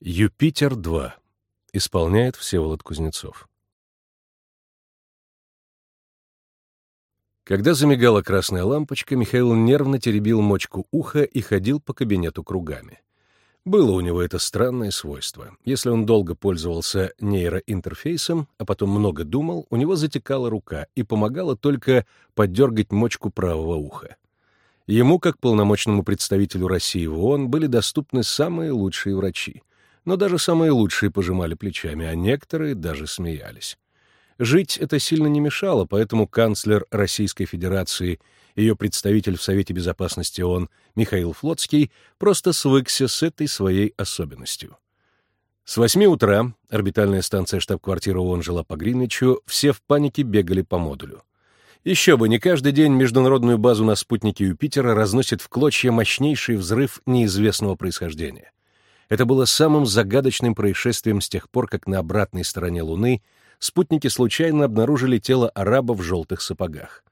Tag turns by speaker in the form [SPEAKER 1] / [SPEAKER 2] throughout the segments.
[SPEAKER 1] Юпитер-2. Исполняет Всеволод Кузнецов. Когда замигала красная лампочка, Михаил нервно теребил мочку уха и ходил по кабинету кругами. Было у него это странное свойство. Если он долго пользовался нейроинтерфейсом, а потом много думал, у него затекала рука и помогало только поддергать мочку правого уха. Ему, как полномочному представителю России в ООН, были доступны самые лучшие врачи но даже самые лучшие пожимали плечами, а некоторые даже смеялись. Жить это сильно не мешало, поэтому канцлер Российской Федерации, ее представитель в Совете Безопасности ООН Михаил Флотский, просто свыкся с этой своей особенностью. С восьми утра орбитальная станция штаб-квартиры ООН жила по Гринвичу, все в панике бегали по модулю. Еще бы, не каждый день международную базу на спутнике Юпитера разносит в клочья мощнейший взрыв неизвестного происхождения. Это было самым загадочным происшествием с тех пор, как на обратной стороне Луны спутники случайно обнаружили тело араба в желтых сапогах.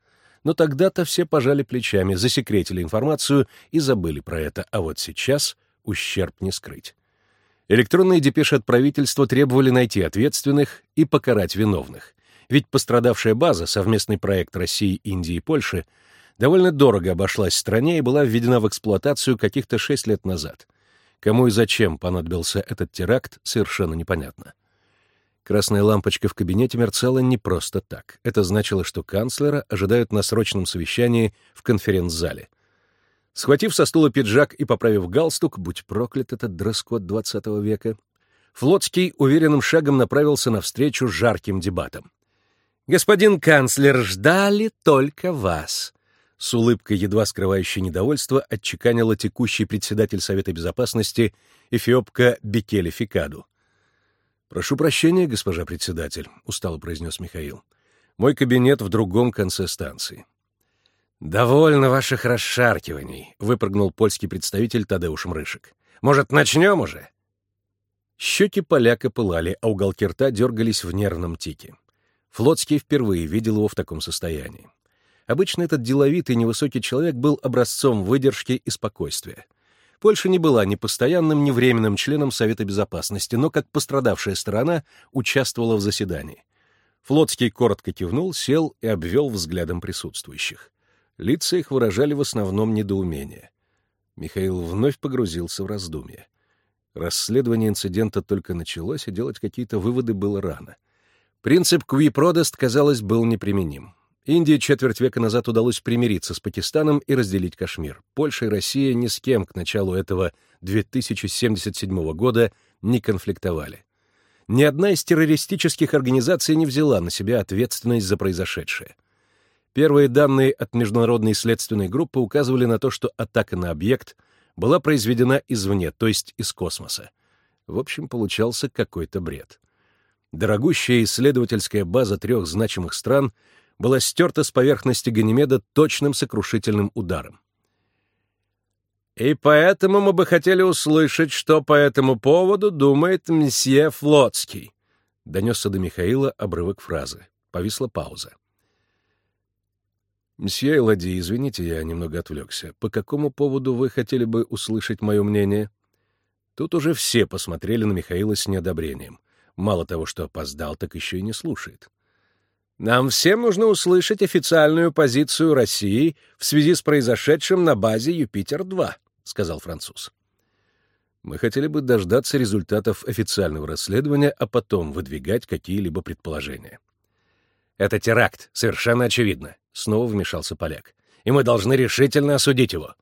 [SPEAKER 1] Но тогда-то все пожали плечами, засекретили информацию и забыли про это, а вот сейчас ущерб не скрыть. Электронные депеши от правительства требовали найти ответственных и покарать виновных. Ведь пострадавшая база, совместный проект России, Индии и Польши, довольно дорого обошлась стране и была введена в эксплуатацию каких-то шесть лет назад — Кому и зачем понадобился этот теракт, совершенно непонятно. Красная лампочка в кабинете мерцала не просто так. Это значило, что канцлера ожидают на срочном совещании в конференц-зале. Схватив со стула пиджак и поправив галстук, будь проклят этот дресс-код двадцатого века, Флотский уверенным шагом направился навстречу жарким дебатам. «Господин канцлер, ждали только вас с улыбкой, едва скрывающей недовольство, отчеканила текущий председатель Совета Безопасности эфиопка Бекеле Фикаду. «Прошу прощения, госпожа председатель», — устало произнес Михаил. «Мой кабинет в другом конце станции». «Довольно ваших расшаркиваний», — выпрыгнул польский представитель Тадеуш Мрышек. «Может, начнем уже?» Щеки поляка пылали, а уголки рта дергались в нервном тике. Флотский впервые видел его в таком состоянии. Обычно этот деловитый невысокий человек был образцом выдержки и спокойствия. Польша не была ни постоянным, ни временным членом Совета Безопасности, но как пострадавшая сторона участвовала в заседании. Флотский коротко кивнул, сел и обвел взглядом присутствующих. Лица их выражали в основном недоумение. Михаил вновь погрузился в раздумья. Расследование инцидента только началось, и делать какие-то выводы было рано. Принцип «кви-продаст», казалось, был неприменим. Индии четверть века назад удалось примириться с Пакистаном и разделить Кашмир. Польша и Россия ни с кем к началу этого 2077 года не конфликтовали. Ни одна из террористических организаций не взяла на себя ответственность за произошедшее. Первые данные от Международной следственной группы указывали на то, что атака на объект была произведена извне, то есть из космоса. В общем, получался какой-то бред. Дорогущая исследовательская база трех значимых стран — была стерта с поверхности Ганимеда точным сокрушительным ударом. «И поэтому мы бы хотели услышать, что по этому поводу думает месье Флотский», — донесся до Михаила обрывок фразы. Повисла пауза. «Мсье Элади, извините, я немного отвлекся. По какому поводу вы хотели бы услышать мое мнение?» Тут уже все посмотрели на Михаила с неодобрением. Мало того, что опоздал, так еще и не слушает. Нам всем нужно услышать официальную позицию России в связи с произошедшим на базе Юпитер-2, сказал француз. Мы хотели бы дождаться результатов официального расследования, а потом выдвигать какие-либо предположения. Это теракт, совершенно очевидно, снова вмешался поляк. И мы должны решительно осудить его.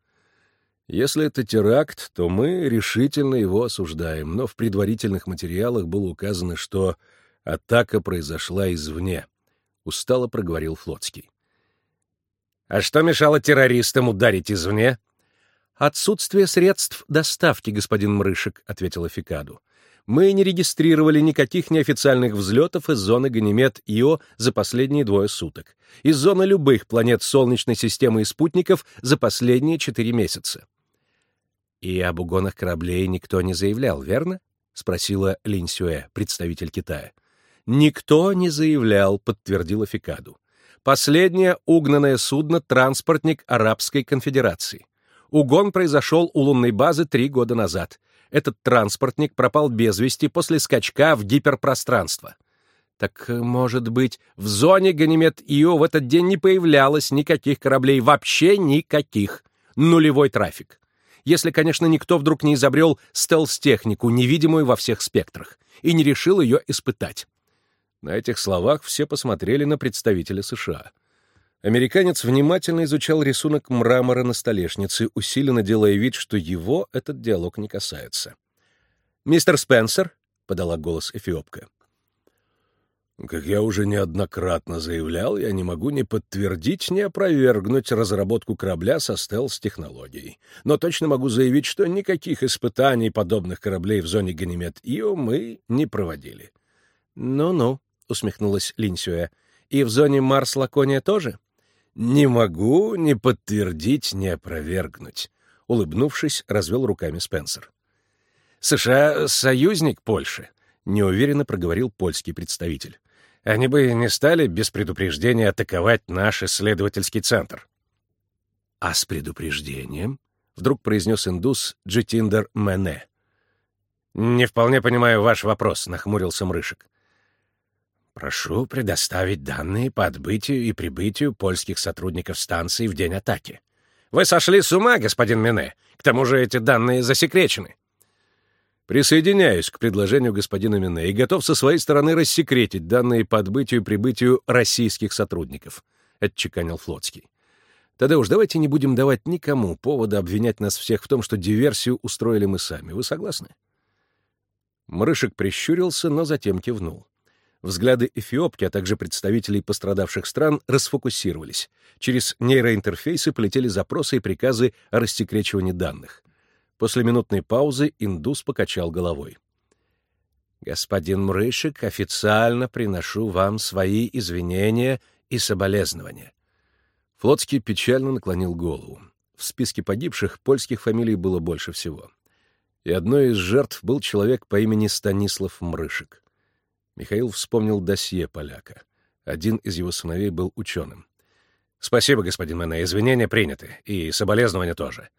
[SPEAKER 1] Если это теракт, то мы решительно его осуждаем, но в предварительных материалах было указано, что атака произошла извне. — устало проговорил Флотский. «А что мешало террористам ударить извне?» «Отсутствие средств доставки, господин Мрышек», — ответила Фикаду. «Мы не регистрировали никаких неофициальных взлетов из зоны Ганимед-Ио за последние двое суток, из зоны любых планет Солнечной системы и спутников за последние четыре месяца». «И об угонах кораблей никто не заявлял, верно?» — спросила Линь Сюэ, представитель Китая. «Никто не заявлял», — подтвердила Фикаду. «Последнее угнанное судно — транспортник Арабской конфедерации. Угон произошел у лунной базы три года назад. этот транспортник пропал без вести после скачка в гиперпространство. Так, может быть, в зоне Ганимед-Ио в этот день не появлялось никаких кораблей, вообще никаких. Нулевой трафик. Если, конечно, никто вдруг не изобрел стелс-технику, невидимую во всех спектрах, и не решил ее испытать. На этих словах все посмотрели на представителя США. Американец внимательно изучал рисунок мрамора на столешнице, усиленно делая вид, что его этот диалог не касается. «Мистер Спенсер», — подала голос эфиопка, как я уже неоднократно заявлял, я не могу ни подтвердить, ни опровергнуть разработку корабля со стелс-технологией. Но точно могу заявить, что никаких испытаний подобных кораблей в зоне Ганимед-Ио мы не проводили. «Ну-ну», — усмехнулась Линсюэ, — «и в зоне Марс-Лакония тоже?» «Не могу ни подтвердить, ни опровергнуть», — улыбнувшись, развел руками Спенсер. «США — союзник Польши», — неуверенно проговорил польский представитель они бы не стали без предупреждения атаковать наш исследовательский центр. — А с предупреждением? — вдруг произнес индус Джитиндер Мене. — Не вполне понимаю ваш вопрос, — нахмурился Мрышек. — Прошу предоставить данные по отбытию и прибытию польских сотрудников станции в день атаки. — Вы сошли с ума, господин Мене. К тому же эти данные засекречены. — Присоединяюсь к предложению господина Мине и готов со своей стороны рассекретить данные по отбытию и прибытию российских сотрудников», — отчеканил Флотский. «Тогда уж давайте не будем давать никому повода обвинять нас всех в том, что диверсию устроили мы сами. Вы согласны?» Мрышек прищурился, но затем кивнул. Взгляды эфиопки, а также представителей пострадавших стран расфокусировались. Через нейроинтерфейсы полетели запросы и приказы о рассекречивании данных. После минутной паузы индус покачал головой. «Господин Мрышек, официально приношу вам свои извинения и соболезнования». Флотский печально наклонил голову. В списке погибших польских фамилий было больше всего. И одной из жертв был человек по имени Станислав Мрышек. Михаил вспомнил досье поляка. Один из его сыновей был ученым. «Спасибо, господин Мэне, извинения приняты, и соболезнования тоже.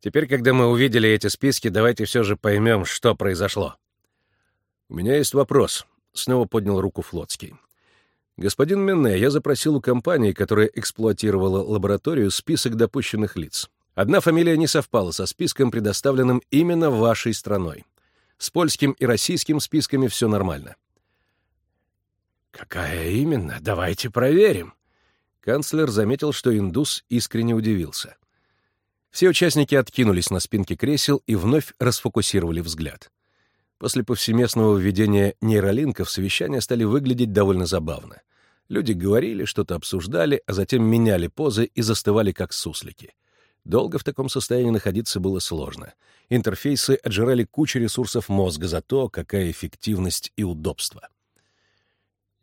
[SPEAKER 1] Теперь, когда мы увидели эти списки, давайте все же поймем, что произошло. «У меня есть вопрос», — снова поднял руку Флотский. «Господин Менне, я запросил у компании, которая эксплуатировала лабораторию, список допущенных лиц. Одна фамилия не совпала со списком, предоставленным именно вашей страной. С польским и российским списками все нормально». «Какая именно? Давайте проверим». Канцлер заметил, что индус искренне удивился. Все участники откинулись на спинки кресел и вновь расфокусировали взгляд. После повсеместного введения нейролинков совещания стали выглядеть довольно забавно. Люди говорили, что-то обсуждали, а затем меняли позы и застывали как суслики. Долго в таком состоянии находиться было сложно. Интерфейсы отжирали кучу ресурсов мозга за то, какая эффективность и удобство.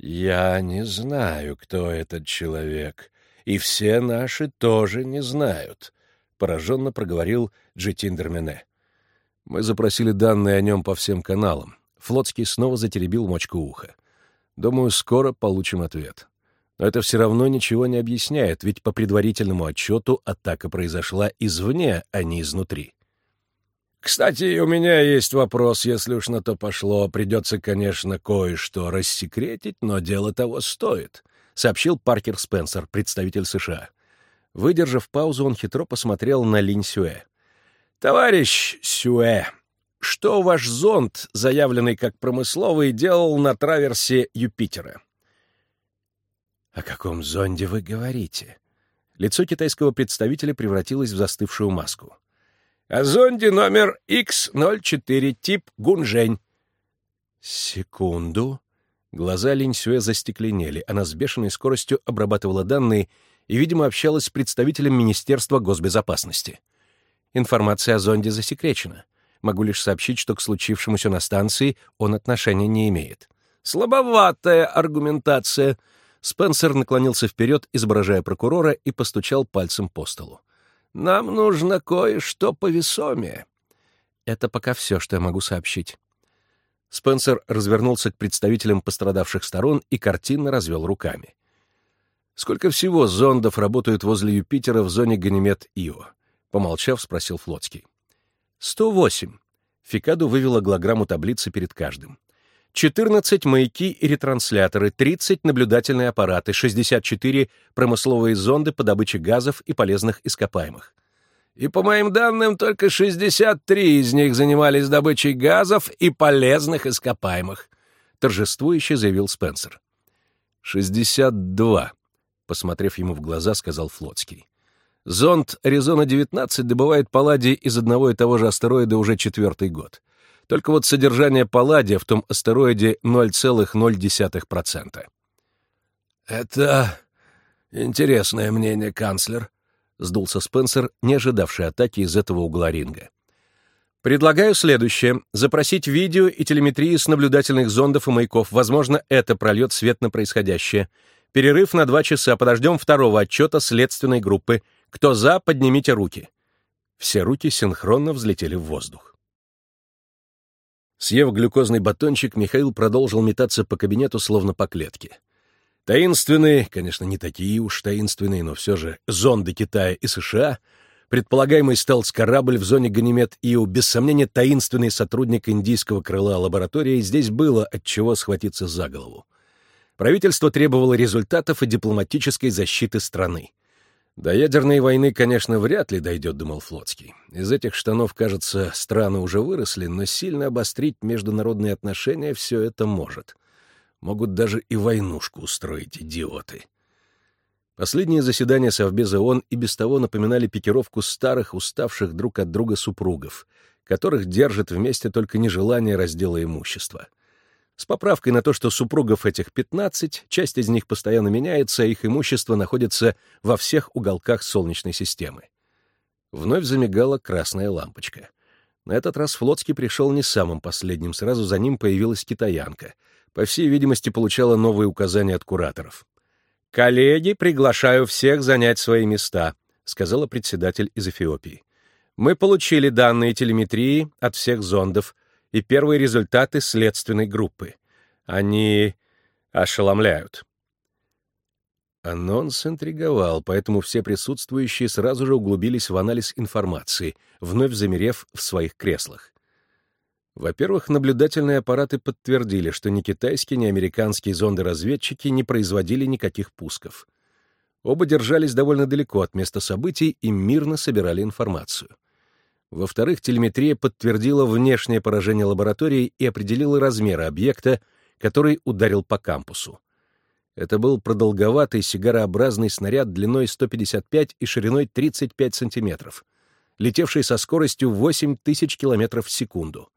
[SPEAKER 1] «Я не знаю, кто этот человек, и все наши тоже не знают», пораженно проговорил Джитиндермене. Мы запросили данные о нем по всем каналам. Флотский снова затеребил мочку уха. Думаю, скоро получим ответ. Но это все равно ничего не объясняет, ведь по предварительному отчету атака произошла извне, а не изнутри. «Кстати, у меня есть вопрос, если уж на то пошло. Придется, конечно, кое-что рассекретить, но дело того стоит», — сообщил Паркер Спенсер, представитель США. Выдержав паузу, он хитро посмотрел на Линь Сюэ. «Товарищ Сюэ, что ваш зонд, заявленный как промысловый, делал на траверсе Юпитера?» «О каком зонде вы говорите?» Лицо китайского представителя превратилось в застывшую маску. «О зонде номер X04, тип Гунжень». «Секунду». Глаза Линь Сюэ застекленели. Она с бешеной скоростью обрабатывала данные и, видимо, общалась с представителем Министерства госбезопасности. Информация о зонде засекречена. Могу лишь сообщить, что к случившемуся на станции он отношения не имеет. Слабоватая аргументация. Спенсер наклонился вперед, изображая прокурора, и постучал пальцем по столу. Нам нужно кое-что повесомее. Это пока все, что я могу сообщить. Спенсер развернулся к представителям пострадавших сторон и картинно развел руками. Сколько всего зондов работают возле Юпитера в зоне Ганимед-Ио? Помолчав, спросил Флотский. «Сто восемь». Фикаду вывела голограмму таблицы перед каждым. 14 маяки и ретрансляторы, 30 наблюдательные аппараты, 64 промысловые зонды по добыче газов и полезных ископаемых. И, по моим данным, только 63 из них занимались добычей газов и полезных ископаемых, торжествующе заявил Спенсер. «62», — посмотрев ему в глаза, сказал Флотский. «Зонд Аризона-19 добывает палладий из одного и того же астероида уже четвертый год. Только вот содержание палладия в том астероиде 0,0%. «Это интересное мнение, канцлер», — сдулся Спенсер, не ожидавший атаки из этого угла ринга. «Предлагаю следующее. Запросить видео и телеметрии с наблюдательных зондов и маяков. Возможно, это прольет свет на происходящее. Перерыв на два часа. Подождем второго отчета следственной группы. Кто за, поднимите руки». Все руки синхронно взлетели в воздух. Съев глюкозный батончик, Михаил продолжил метаться по кабинету, словно по клетке. Таинственные, конечно, не такие уж таинственные, но все же зонды Китая и США, предполагаемый стелс-корабль в зоне Ганимед-Ио, без сомнения таинственный сотрудник индийского крыла лаборатории, здесь было от чего схватиться за голову. Правительство требовало результатов и дипломатической защиты страны. До ядерной войны, конечно, вряд ли дойдет, думал Флотский. Из этих штанов, кажется, страны уже выросли, но сильно обострить международные отношения все это может. Могут даже и войнушку устроить, идиоты. Последние заседания Совбеза ООН и без того напоминали пикировку старых, уставших друг от друга супругов, которых держит вместе только нежелание раздела имущества — с поправкой на то, что супругов этих 15, часть из них постоянно меняется, а их имущество находится во всех уголках Солнечной системы. Вновь замигала красная лампочка. На этот раз Флотский пришел не самым последним, сразу за ним появилась китаянка. По всей видимости, получала новые указания от кураторов. «Коллеги, приглашаю всех занять свои места», — сказала председатель из Эфиопии. «Мы получили данные телеметрии от всех зондов, и первые результаты следственной группы. Они ошеломляют. Анонс интриговал, поэтому все присутствующие сразу же углубились в анализ информации, вновь замерев в своих креслах. Во-первых, наблюдательные аппараты подтвердили, что ни китайские, ни американские зонды-разведчики не производили никаких пусков. Оба держались довольно далеко от места событий и мирно собирали информацию. Во-вторых, телеметрия подтвердила внешнее поражение лаборатории и определила размеры объекта, который ударил по кампусу. Это был продолговатый сигарообразный снаряд длиной 155 и шириной 35 сантиметров, летевший со скоростью 8 тысяч километров в секунду.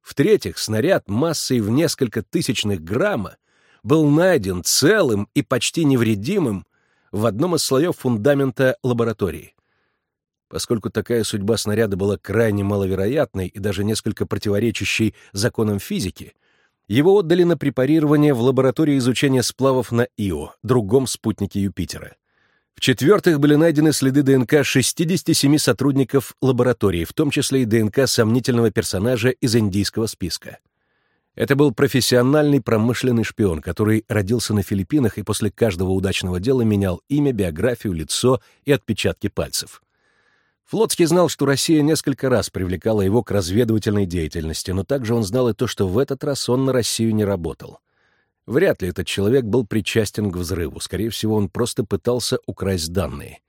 [SPEAKER 1] В-третьих, снаряд массой в несколько тысячных грамма был найден целым и почти невредимым в одном из слоев фундамента лаборатории. Поскольку такая судьба снаряда была крайне маловероятной и даже несколько противоречащей законам физики, его отдали на препарирование в лаборатории изучения сплавов на Ио, другом спутнике Юпитера. В-четвертых, были найдены следы ДНК 67 сотрудников лаборатории, в том числе и ДНК сомнительного персонажа из индийского списка. Это был профессиональный промышленный шпион, который родился на Филиппинах и после каждого удачного дела менял имя, биографию, лицо и отпечатки пальцев. Флотский знал, что Россия несколько раз привлекала его к разведывательной деятельности, но также он знал и то, что в этот раз он на Россию не работал. Вряд ли этот человек был причастен к взрыву, скорее всего, он просто пытался украсть данные.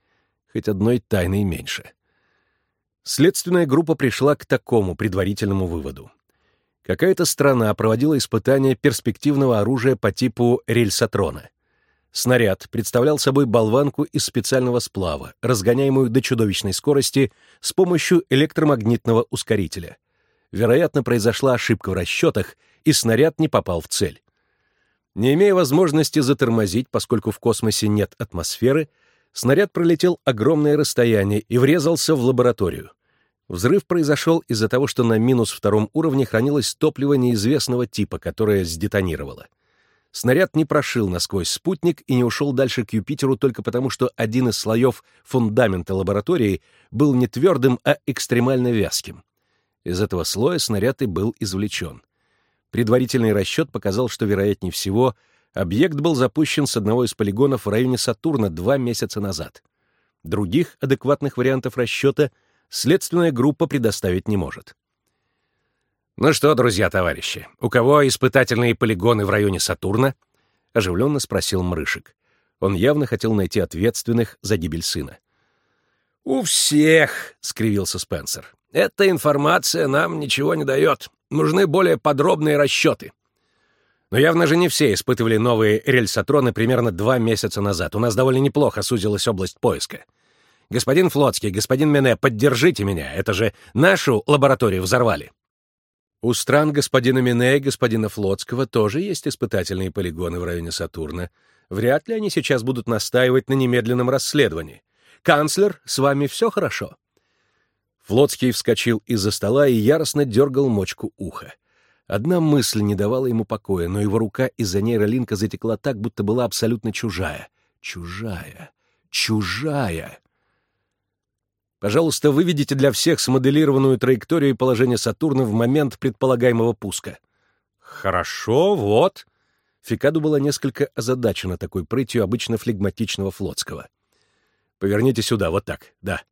[SPEAKER 1] Хоть одной тайной меньше. Следственная группа пришла к такому предварительному выводу. Какая-то страна проводила испытания перспективного оружия по типу рельсотрона — Снаряд представлял собой болванку из специального сплава, разгоняемую до чудовищной скорости с помощью электромагнитного ускорителя. Вероятно, произошла ошибка в расчетах, и снаряд не попал в цель. Не имея возможности затормозить, поскольку в космосе нет атмосферы, снаряд пролетел огромное расстояние и врезался в лабораторию. Взрыв произошел из-за того, что на минус втором уровне хранилось топливо неизвестного типа, которое сдетонировало. Снаряд не прошил насквозь спутник и не ушел дальше к Юпитеру только потому, что один из слоев фундамента лаборатории был не твердым, а экстремально вязким. Из этого слоя снаряд и был извлечен. Предварительный расчет показал, что, вероятнее всего, объект был запущен с одного из полигонов в районе Сатурна два месяца назад. Других адекватных вариантов расчета следственная группа предоставить не может. «Ну что, друзья-товарищи, у кого испытательные полигоны в районе Сатурна?» — оживленно спросил Мрышек. Он явно хотел найти ответственных за гибель сына. «У всех!» — скривился Спенсер. «Эта информация нам ничего не дает. Нужны более подробные расчеты». Но явно же не все испытывали новые рельсотроны примерно два месяца назад. У нас довольно неплохо сузилась область поиска. Господин Флотский, господин Мене, поддержите меня. Это же нашу лабораторию взорвали. У стран господина Мине и господина Флотского тоже есть испытательные полигоны в районе Сатурна. Вряд ли они сейчас будут настаивать на немедленном расследовании. Канцлер, с вами все хорошо?» Флотский вскочил из-за стола и яростно дергал мочку уха. Одна мысль не давала ему покоя, но его рука из-за нейролинка затекла так, будто была абсолютно чужая. Чужая. Чужая. Пожалуйста, выведите для всех смоделированную траекторию и положение Сатурна в момент предполагаемого пуска. Хорошо, вот. Фикаду была несколько озадачена такой прытью обычно флегматичного флотского. Поверните сюда, вот так, да.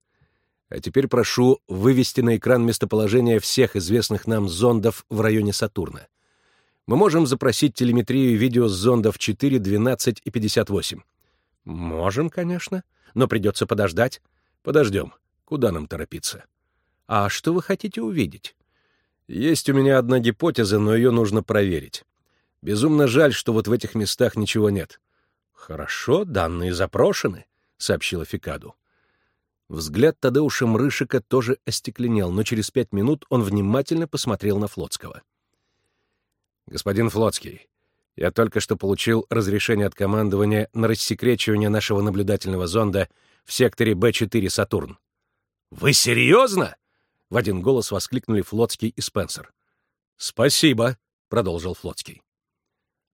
[SPEAKER 1] А теперь прошу вывести на экран местоположение всех известных нам зондов в районе Сатурна. Мы можем запросить телеметрию и видео с зондов 4, 12 и 58. Можем, конечно, но придется подождать. Подождем. Куда нам торопиться? А что вы хотите увидеть? Есть у меня одна гипотеза, но ее нужно проверить. Безумно жаль, что вот в этих местах ничего нет. Хорошо, данные запрошены, сообщила Фикаду. Взгляд Тадеуша Мрышика тоже остекленел, но через пять минут он внимательно посмотрел на Флотского. «Господин Флотский, я только что получил разрешение от командования на рассекречивание нашего наблюдательного зонда в секторе Б-4 «Сатурн». «Вы серьезно?» — в один голос воскликнули Флотский и Спенсер. «Спасибо», — продолжил Флотский.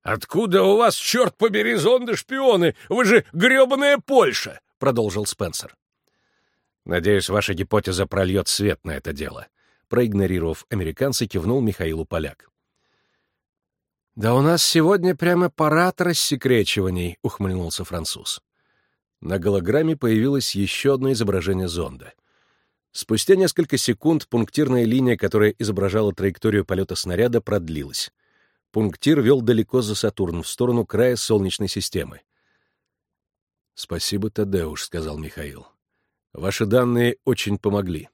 [SPEAKER 1] «Откуда у вас, черт побери, зонды-шпионы? Вы же гребаная Польша!» — продолжил Спенсер. «Надеюсь, ваша гипотеза прольет свет на это дело», — проигнорировав американца, кивнул Михаилу Поляк. «Да у нас сегодня прямо парад рассекречиваний», — ухмыльнулся француз. На голограмме появилось еще одно изображение зонда. Спустя несколько секунд пунктирная линия, которая изображала траекторию полета снаряда, продлилась. Пунктир вел далеко за Сатурн, в сторону края Солнечной системы. «Спасибо, Тадеуш», — сказал Михаил. «Ваши данные очень помогли».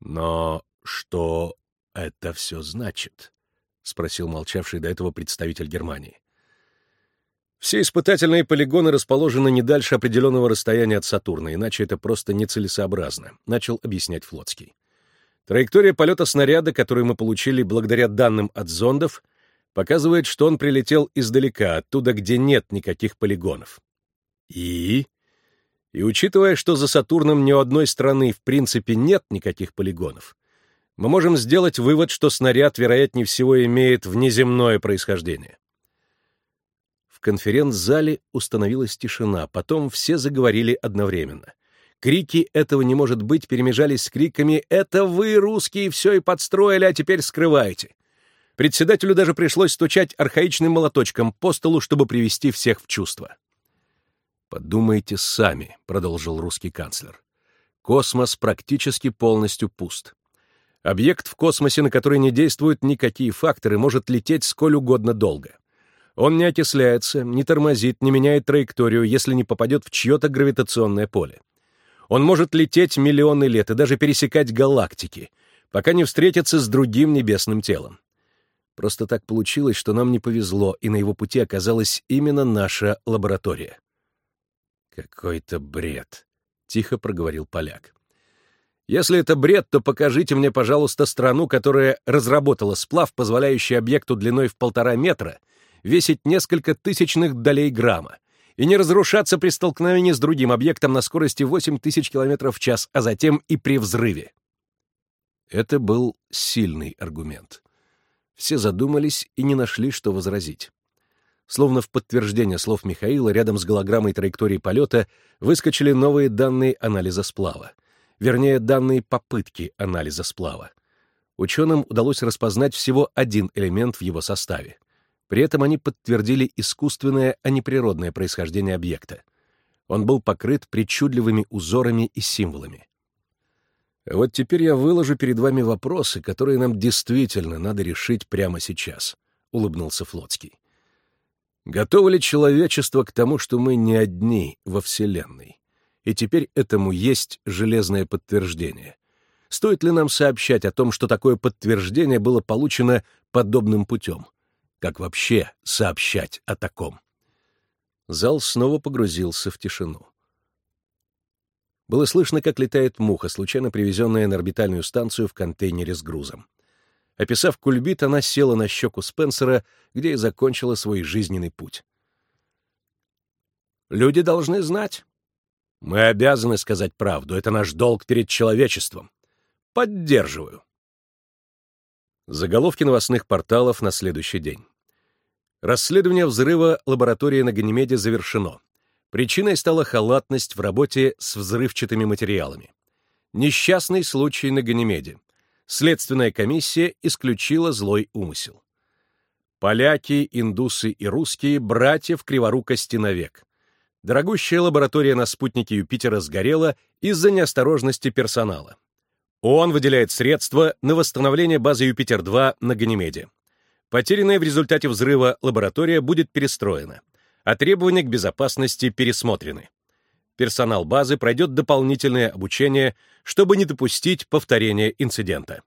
[SPEAKER 1] «Но что это все значит?» — спросил молчавший до этого представитель Германии. Все испытательные полигоны расположены не дальше определенного расстояния от Сатурна, иначе это просто нецелесообразно, начал объяснять Флотский. Траектория полета снаряда, которую мы получили благодаря данным от зондов, показывает, что он прилетел издалека, оттуда, где нет никаких полигонов. И? И учитывая, что за Сатурном ни у одной страны в принципе нет никаких полигонов, мы можем сделать вывод, что снаряд, вероятнее всего, имеет внеземное происхождение. В конференц-зале установилась тишина, потом все заговорили одновременно. Крики «этого не может быть» перемежались с криками «это вы, русские, все и подстроили, а теперь скрываете». Председателю даже пришлось стучать архаичным молоточком по столу, чтобы привести всех в чувство. «Подумайте сами», — продолжил русский канцлер. «Космос практически полностью пуст. Объект в космосе, на который не действуют никакие факторы, может лететь сколь угодно долго. Он не окисляется, не тормозит, не меняет траекторию, если не попадет в чье-то гравитационное поле. Он может лететь миллионы лет и даже пересекать галактики, пока не встретится с другим небесным телом. Просто так получилось, что нам не повезло, и на его пути оказалась именно наша лаборатория. «Какой-то бред», — тихо проговорил поляк. «Если это бред, то покажите мне, пожалуйста, страну, которая разработала сплав, позволяющий объекту длиной в полтора метра весить несколько тысячных долей грамма и не разрушаться при столкновении с другим объектом на скорости 8000 км в час, а затем и при взрыве. Это был сильный аргумент. Все задумались и не нашли, что возразить. Словно в подтверждение слов Михаила, рядом с голограммой траектории полета выскочили новые данные анализа сплава. Вернее, данные попытки анализа сплава. Ученым удалось распознать всего один элемент в его составе. При этом они подтвердили искусственное, а не природное происхождение объекта. Он был покрыт причудливыми узорами и символами. Вот теперь я выложу перед вами вопросы, которые нам действительно надо решить прямо сейчас, — улыбнулся Флотский. Готово ли человечество к тому, что мы не одни во Вселенной? И теперь этому есть железное подтверждение. Стоит ли нам сообщать о том, что такое подтверждение было получено подобным путем? Как вообще сообщать о таком? Зал снова погрузился в тишину. Было слышно, как летает муха, случайно привезенная на орбитальную станцию в контейнере с грузом. Описав кульбит, она села на щеку Спенсера, где и закончила свой жизненный путь. «Люди должны знать. Мы обязаны сказать правду. Это наш долг перед человечеством. Поддерживаю». Заголовки новостных порталов на следующий день. Расследование взрыва лаборатории на Ганимеде завершено. Причиной стала халатность в работе с взрывчатыми материалами. Несчастный случай на Ганимеде. Следственная комиссия исключила злой умысел. Поляки, индусы и русские — братьев криворукости навек. Дорогущая лаборатория на спутнике Юпитера сгорела из-за неосторожности персонала. ООН выделяет средства на восстановление базы Юпитер-2 на Ганимеде. Потерянная в результате взрыва лаборатория будет перестроена — а требования к безопасности пересмотрены. Персонал базы пройдет дополнительное обучение, чтобы не допустить повторения инцидента.